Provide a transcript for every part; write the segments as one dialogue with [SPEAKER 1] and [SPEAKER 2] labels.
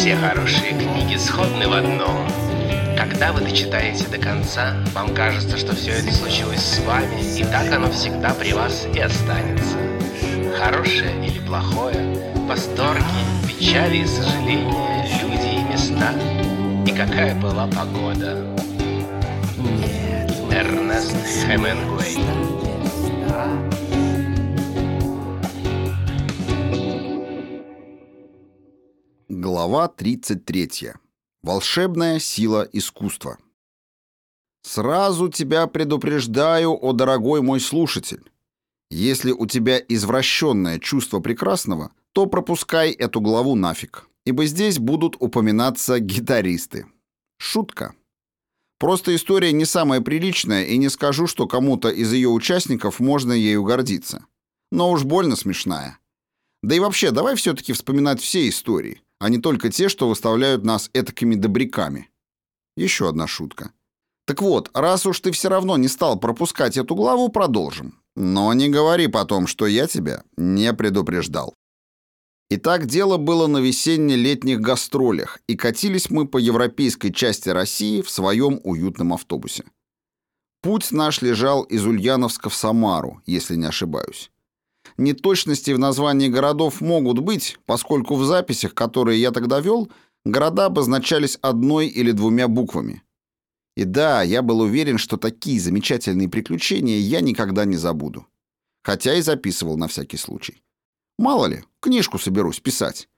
[SPEAKER 1] Все хорошие книги сходны в одном. Когда вы дочитаете до конца, вам кажется, что все это случилось с вами, и так оно всегда при вас и останется. Хорошее или плохое, восторги, печали и сожаления, люди и места, и какая была погода. Эрнест Хемингуэй
[SPEAKER 2] Глава 33. Волшебная сила искусства. Сразу тебя предупреждаю, о дорогой мой слушатель. Если у тебя извращенное чувство прекрасного, то пропускай эту главу нафиг, ибо здесь будут упоминаться гитаристы. Шутка. Просто история не самая приличная, и не скажу, что кому-то из ее участников можно ею гордиться. Но уж больно смешная. Да и вообще, давай все-таки вспоминать все истории – а не только те, что выставляют нас этакими добряками. Еще одна шутка. Так вот, раз уж ты все равно не стал пропускать эту главу, продолжим. Но не говори потом, что я тебя не предупреждал. Итак, дело было на весенне-летних гастролях, и катились мы по европейской части России в своем уютном автобусе. Путь наш лежал из Ульяновска в Самару, если не ошибаюсь. Неточности в названии городов могут быть, поскольку в записях, которые я тогда вел, города обозначались одной или двумя буквами. И да, я был уверен, что такие замечательные приключения я никогда не забуду. Хотя и записывал на всякий случай. Мало ли, книжку соберусь писать.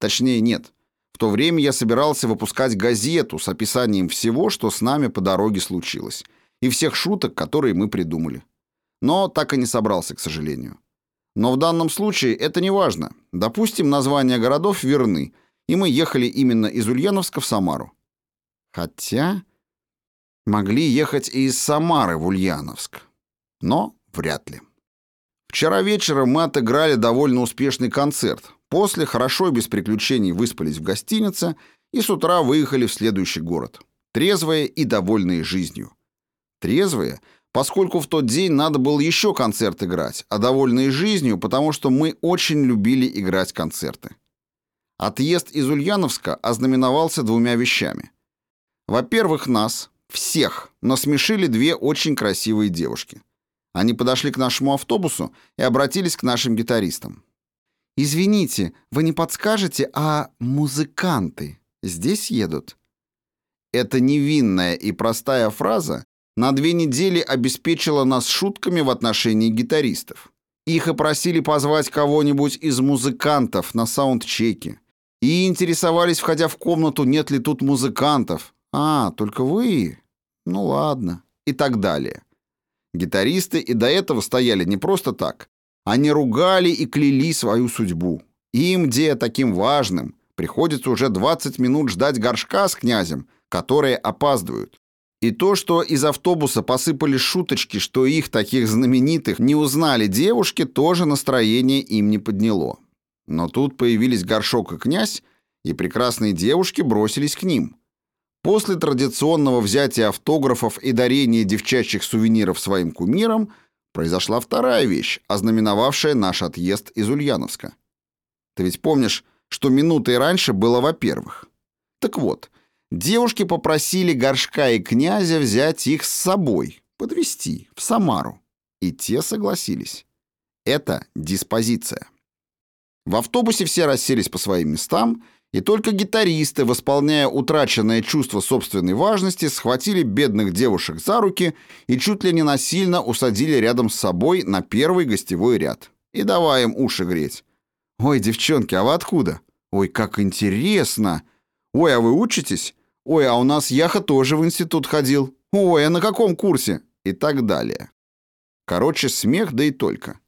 [SPEAKER 2] Точнее, нет. В то время я собирался выпускать газету с описанием всего, что с нами по дороге случилось, и всех шуток, которые мы придумали. Но так и не собрался, к сожалению. Но в данном случае это не важно. Допустим, названия городов верны, и мы ехали именно из Ульяновска в Самару. Хотя могли ехать и из Самары в Ульяновск. Но вряд ли. Вчера вечером мы отыграли довольно успешный концерт. После хорошо и без приключений выспались в гостинице и с утра выехали в следующий город. Трезвые и довольные жизнью. Трезвые, поскольку в тот день надо было еще концерт играть, а довольные жизнью, потому что мы очень любили играть концерты. Отъезд из Ульяновска ознаменовался двумя вещами. Во-первых, нас, всех, насмешили две очень красивые девушки. Они подошли к нашему автобусу и обратились к нашим гитаристам. «Извините, вы не подскажете, а музыканты здесь едут?» Эта невинная и простая фраза на две недели обеспечила нас шутками в отношении гитаристов. Их и просили позвать кого-нибудь из музыкантов на саундчеке. И интересовались, входя в комнату, нет ли тут музыкантов. «А, только вы? Ну ладно». И так далее. Гитаристы и до этого стояли не просто так. Они ругали и кляли свою судьбу. Им, где таким важным, приходится уже 20 минут ждать горшка с князем, которые опаздывают. И то, что из автобуса посыпали шуточки, что их, таких знаменитых, не узнали девушки, тоже настроение им не подняло. Но тут появились горшок и князь, и прекрасные девушки бросились к ним. После традиционного взятия автографов и дарения девчачьих сувениров своим кумирам произошла вторая вещь, ознаменовавшая наш отъезд из Ульяновска. Ты ведь помнишь, что минутой раньше было во-первых. Так вот, Девушки попросили горшка и князя взять их с собой, подвести в Самару. И те согласились. Это диспозиция. В автобусе все расселись по своим местам, и только гитаристы, восполняя утраченное чувство собственной важности, схватили бедных девушек за руки и чуть ли не насильно усадили рядом с собой на первый гостевой ряд. И давай им уши греть. «Ой, девчонки, а вы откуда? Ой, как интересно! Ой, а вы учитесь? Ой, а у нас Яха тоже в институт ходил. Ой, а на каком курсе? И так далее. Короче, смех, да и только.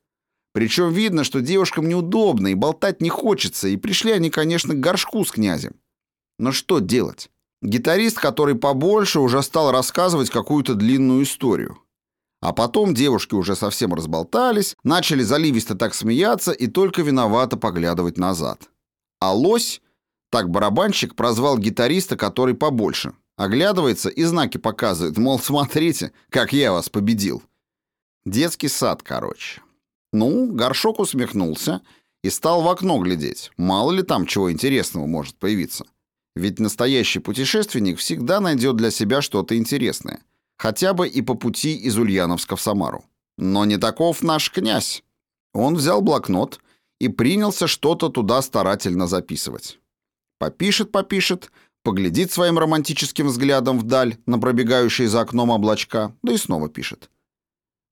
[SPEAKER 2] Причем видно, что девушкам неудобно и болтать не хочется, и пришли они, конечно, к горшку с князем. Но что делать? Гитарист, который побольше, уже стал рассказывать какую-то длинную историю. А потом девушки уже совсем разболтались, начали заливисто так смеяться и только виновато поглядывать назад. А лось так барабанщик прозвал гитариста, который побольше. Оглядывается и знаки показывает, мол, смотрите, как я вас победил. Детский сад, короче. Ну, горшок усмехнулся и стал в окно глядеть. Мало ли там чего интересного может появиться. Ведь настоящий путешественник всегда найдет для себя что-то интересное, хотя бы и по пути из Ульяновска в Самару. Но не таков наш князь. Он взял блокнот и принялся что-то туда старательно записывать. Попишет, попишет, поглядит своим романтическим взглядом вдаль на пробегающие за окном облачка, да и снова пишет.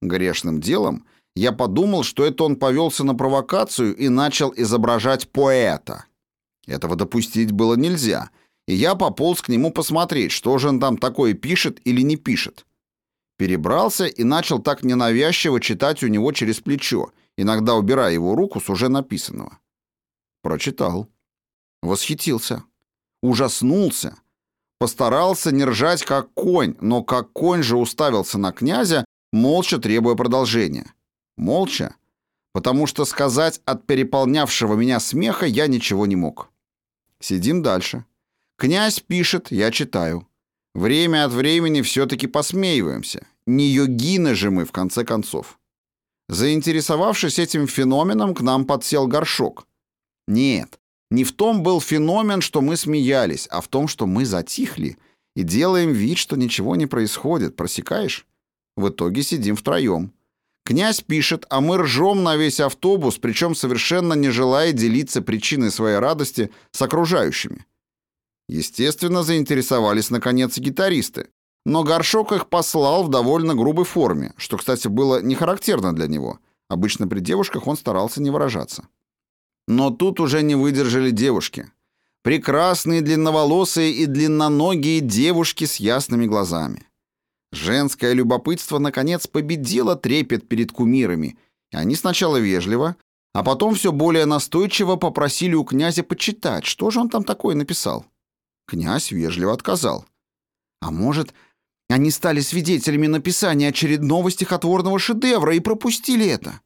[SPEAKER 2] Грешным делом я подумал, что это он повелся на провокацию и начал изображать поэта. Этого допустить было нельзя, и я пополз к нему посмотреть, что же он там такое пишет или не пишет. Перебрался и начал так ненавязчиво читать у него через плечо, иногда убирая его руку с уже написанного. Прочитал. Восхитился. Ужаснулся. Постарался не ржать как конь, но как конь же уставился на князя, молча требуя продолжения. Молча, потому что сказать от переполнявшего меня смеха я ничего не мог. Сидим дальше. Князь пишет, я читаю. Время от времени все-таки посмеиваемся. Не йогины же мы, в конце концов. Заинтересовавшись этим феноменом, к нам подсел горшок. Нет, не в том был феномен, что мы смеялись, а в том, что мы затихли и делаем вид, что ничего не происходит, просекаешь? В итоге сидим втроем. Князь пишет, а мы ржем на весь автобус, причем совершенно не желая делиться причиной своей радости с окружающими. Естественно, заинтересовались, наконец, гитаристы. Но Горшок их послал в довольно грубой форме, что, кстати, было не характерно для него. Обычно при девушках он старался не выражаться. Но тут уже не выдержали девушки. Прекрасные длинноволосые и длинноногие девушки с ясными глазами. Женское любопытство, наконец, победило трепет перед кумирами, и они сначала вежливо, а потом все более настойчиво попросили у князя почитать, что же он там такое написал. Князь вежливо отказал. А может, они стали свидетелями написания очередного стихотворного шедевра и пропустили это?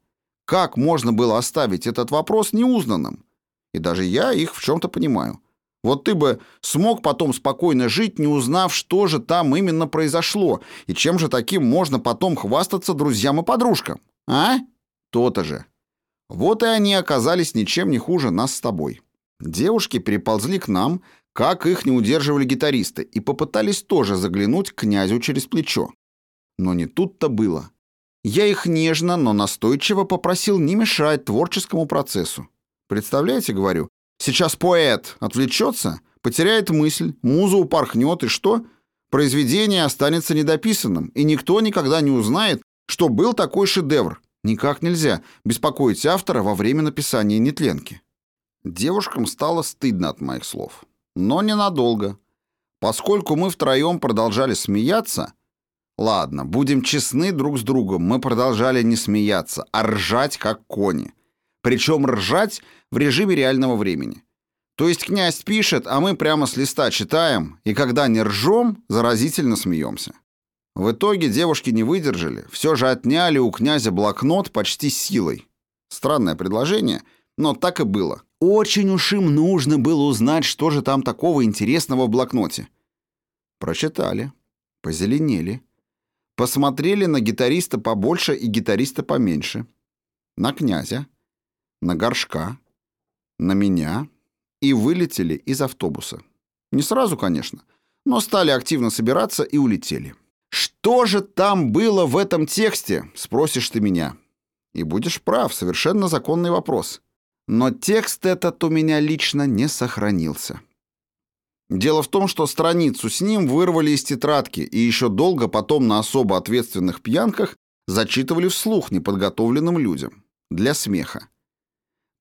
[SPEAKER 2] Как можно было оставить этот вопрос неузнанным? И даже я их в чем-то понимаю. Вот ты бы смог потом спокойно жить, не узнав, что же там именно произошло, и чем же таким можно потом хвастаться друзьям и подружкам, а? То-то же. Вот и они оказались ничем не хуже нас с тобой. Девушки переползли к нам, как их не удерживали гитаристы, и попытались тоже заглянуть к князю через плечо. Но не тут-то было. Я их нежно, но настойчиво попросил не мешать творческому процессу. Представляете, говорю, сейчас поэт отвлечется, потеряет мысль, муза упорхнет, и что? Произведение останется недописанным, и никто никогда не узнает, что был такой шедевр. Никак нельзя беспокоить автора во время написания нетленки. Девушкам стало стыдно от моих слов. Но ненадолго. Поскольку мы втроем продолжали смеяться, Ладно, будем честны друг с другом, мы продолжали не смеяться, а ржать как кони. Причем ржать в режиме реального времени. То есть князь пишет, а мы прямо с листа читаем, и когда не ржем, заразительно смеемся. В итоге девушки не выдержали, все же отняли у князя блокнот почти силой. Странное предложение, но так и было. Очень уж им нужно было узнать, что же там такого интересного в блокноте. Прочитали, позеленели. Посмотрели на гитариста побольше и гитариста поменьше. На князя, на горшка, на меня и вылетели из автобуса. Не сразу, конечно, но стали активно собираться и улетели. «Что же там было в этом тексте?» — спросишь ты меня. И будешь прав, совершенно законный вопрос. Но текст этот у меня лично не сохранился. Дело в том, что страницу с ним вырвали из тетрадки и еще долго потом на особо ответственных пьянках зачитывали вслух неподготовленным людям. Для смеха.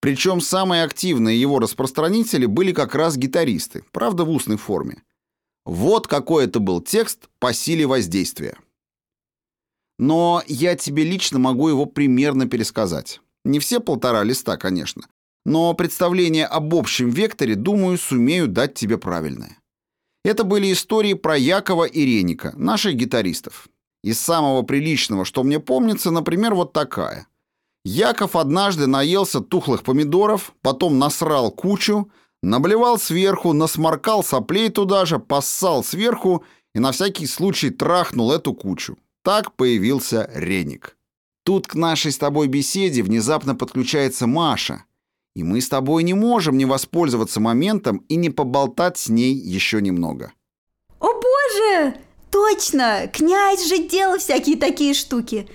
[SPEAKER 2] Причем самые активные его распространители были как раз гитаристы, правда в устной форме. Вот какой это был текст по силе воздействия. Но я тебе лично могу его примерно пересказать. Не все полтора листа, конечно, но представление об общем векторе, думаю, сумею дать тебе правильное. Это были истории про Якова и Реника, наших гитаристов. Из самого приличного, что мне помнится, например, вот такая. Яков однажды наелся тухлых помидоров, потом насрал кучу, наблевал сверху, насморкал соплей туда же, поссал сверху и на всякий случай трахнул эту кучу. Так появился Реник. Тут к нашей с тобой беседе внезапно подключается Маша – И мы с тобой не можем не воспользоваться моментом и не поболтать с ней еще немного.
[SPEAKER 3] О боже! Точно! Князь же делал всякие такие штуки.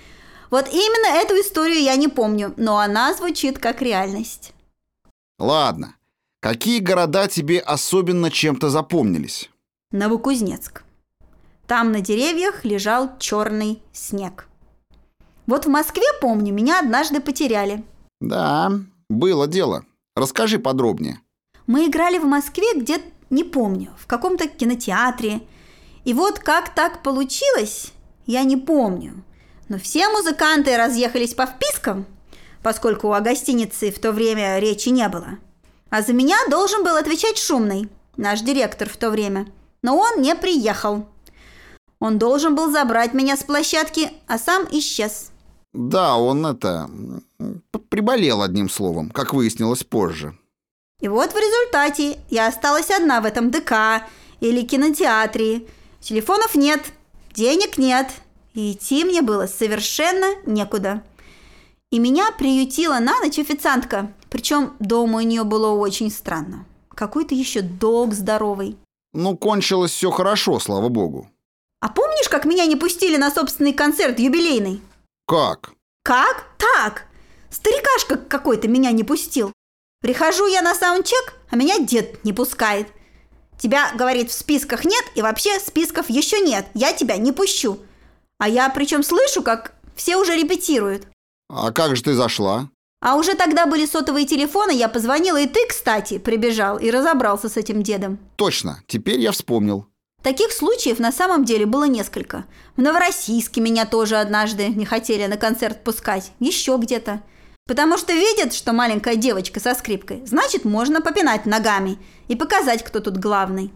[SPEAKER 3] Вот именно эту историю я не помню, но она звучит как реальность.
[SPEAKER 2] Ладно. Какие города тебе особенно чем-то запомнились?
[SPEAKER 3] Новокузнецк. Там на деревьях лежал черный снег. Вот в Москве, помню, меня однажды потеряли.
[SPEAKER 2] Да, было дело. Расскажи подробнее.
[SPEAKER 3] Мы играли в Москве где не помню, в каком-то кинотеатре. И вот как так получилось, я не помню. Но все музыканты разъехались по впискам, поскольку о гостинице в то время речи не было. А за меня должен был отвечать Шумный, наш директор в то время. Но он не приехал. Он должен был забрать меня с площадки, а сам исчез.
[SPEAKER 2] Да, он это... приболел одним словом, как выяснилось позже.
[SPEAKER 3] И вот в результате я осталась одна в этом ДК или кинотеатре. Телефонов нет, денег нет, и идти мне было совершенно некуда. И меня приютила на ночь официантка, причем дома у нее было очень странно. Какой-то еще долг здоровый.
[SPEAKER 2] Ну, кончилось все хорошо, слава богу.
[SPEAKER 3] А помнишь, как меня не пустили на собственный концерт юбилейный?
[SPEAKER 2] Как?
[SPEAKER 3] Как? Так. Старикашка какой-то меня не пустил. Прихожу я на саундчек, а меня дед не пускает. Тебя, говорит, в списках нет, и вообще списков еще нет. Я тебя не пущу. А я причем слышу, как все уже репетируют.
[SPEAKER 2] А как же ты зашла?
[SPEAKER 3] А уже тогда были сотовые телефоны, я позвонила, и ты, кстати, прибежал и разобрался с этим дедом.
[SPEAKER 2] Точно, теперь я вспомнил.
[SPEAKER 3] Таких случаев на самом деле было несколько. В Новороссийске меня тоже однажды не хотели на концерт пускать. Еще где-то. Потому что видят, что маленькая девочка со скрипкой, значит, можно попинать ногами и показать, кто тут главный.